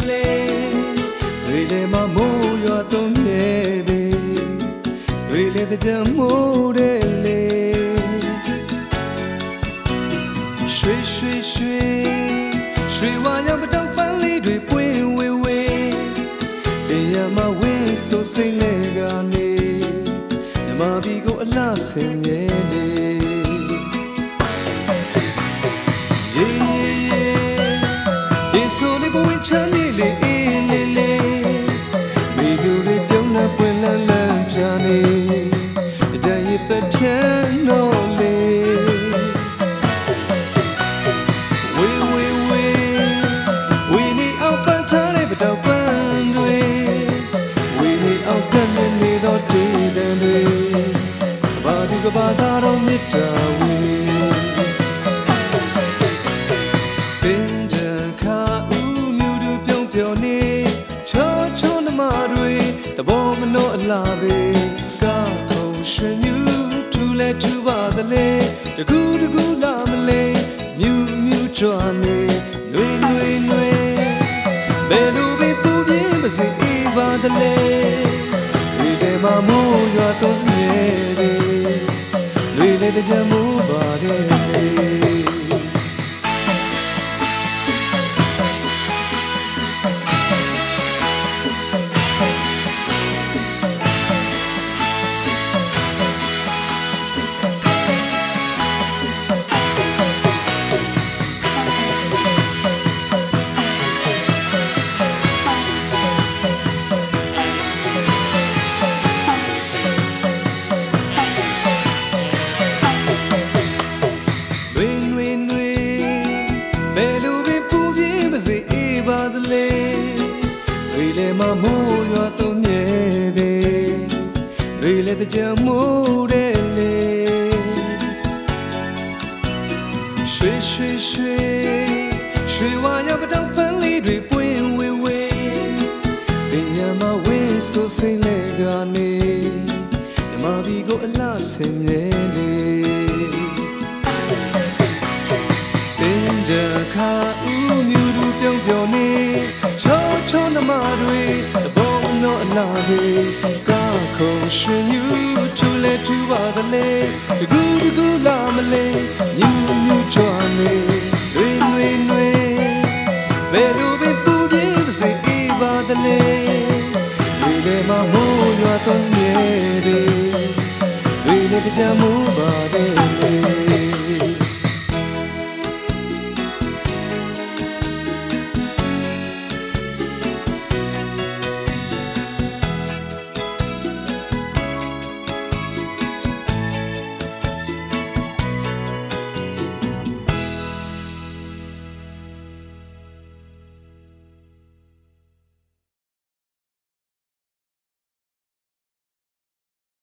သလဲတွေလေမမိုးရွာသွန်းမြဲပေတွေလေတကြမိုးတဲ့လေရွှေရွှေရွှေရွှေဝါရမတော့ပန်းလေးတွေပွင့်ဝေဝေတရားမဝင်းဆိုစိမ့်နဲ့ကနေမြမဘီကိုအလားဆင်မြဲနေ တော့ပန်းတွေဝေနေအောင်ကမြင်နေတော့တည်တန်တွေဘာသူကဘာသာတော့မြတ်တာဝေပင်ကြခါဦးမျိုးတို့ပြုံးပြော်နေချောချောနမတွေတဘောမနှောအလားပဲကောက်ခုံရှင်မြူထူလဲထူပါသလဲတကူတကူလာမလဲမြူမြူကြွားနေနှွေနှွေနှွေ ဘယ်လိုပဲပူပြင်းပါစေအေးပါသလဲဒီတဲမှာမိုးရွာတော့စမြဲတယ်လွေလေတဲ့ကြမိုးပါတယ် သလဲတွေလည်းမမိုးရွာတော့မြဲပဲတွေလည်းတကြမိုးတဲ့လေရွှေရွှေရွှေရွှေဝါရပတော့ပန်းလေးတွေပွင့်ဝေဝေပညာမဝင်းဆိုစိမ့်လေကနေမြမဘီကိုအလားဆင်မြဲလေ ရှင်မြူထူလဲထူပါသလဲတကူတကူလာမလဲမြူမြူချွာနေတွေတွေတွေဘယ်လိုပဲပူပြင်းပါစေအေးပါသလဲဒီလေမမိုးရွာတော့မြဲတယ်တွေနဲ့ကြမ်းမိုးပါတယ်